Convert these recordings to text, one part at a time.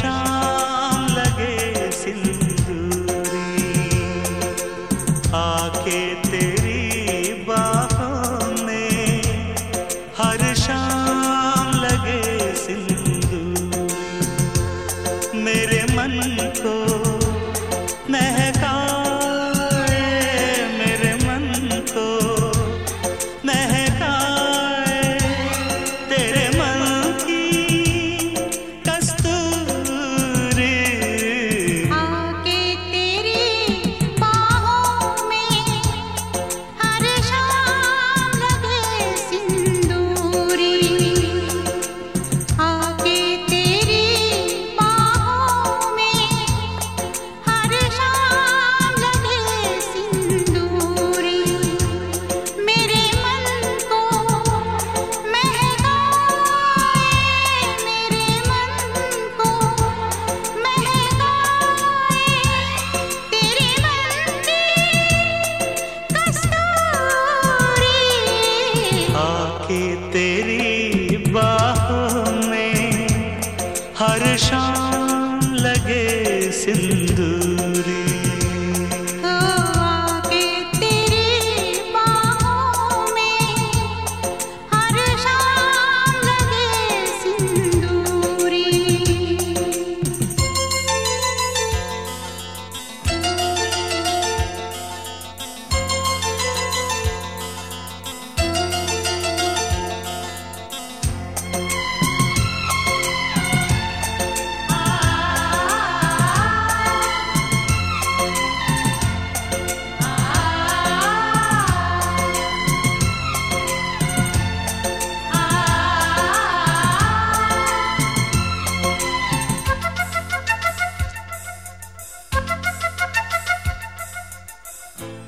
shine. Senthoori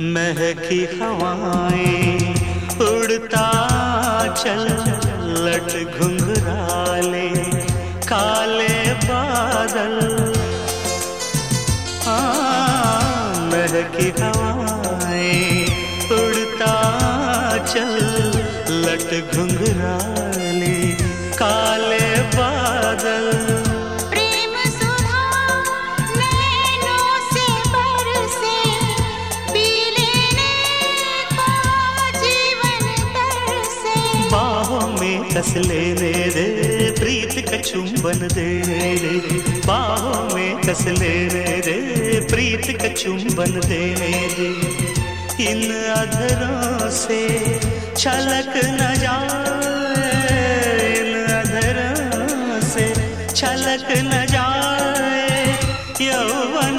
महकी हवाएँ उड़ता चल लट घुंघराले काले बादल। हाँ, महकी हवाएँ उड़ता चल लट घुंघराले। कस ले रे प्रीत का चुंबन देने रे बाहों में कस ले रे रे प्रीत का चुंबन देने रे इन अधरों से छलक न जाए, इन अधरों से छलक न जाए। यौवन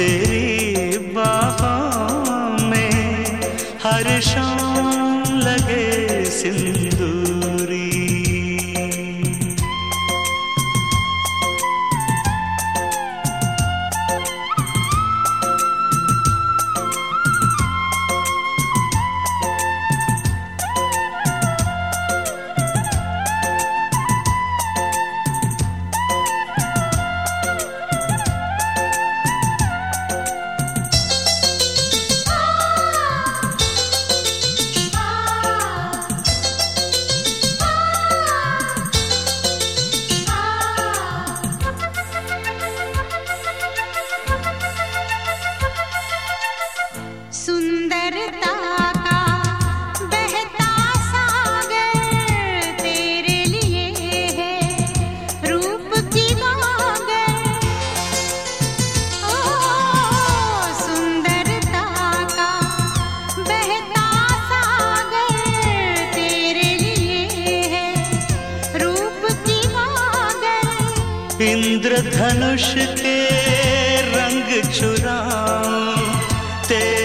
ser इंद्रधनुष के रंग चुरा तेरे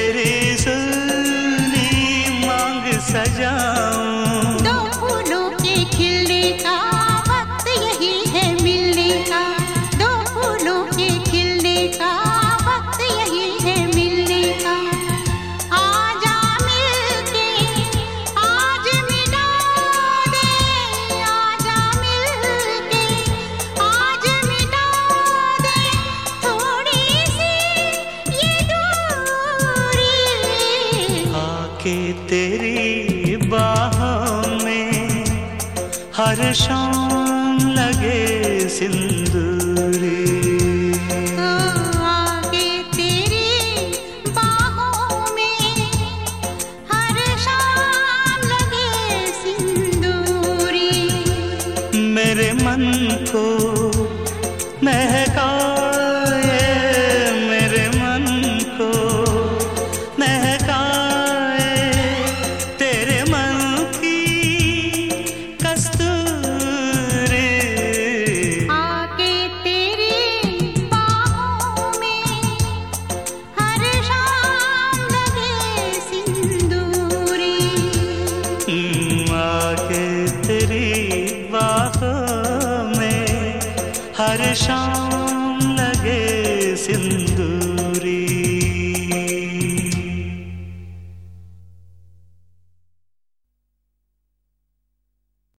तेरी बाह में हर शाम लगे सिंदूर। हर शाम लगे सिंध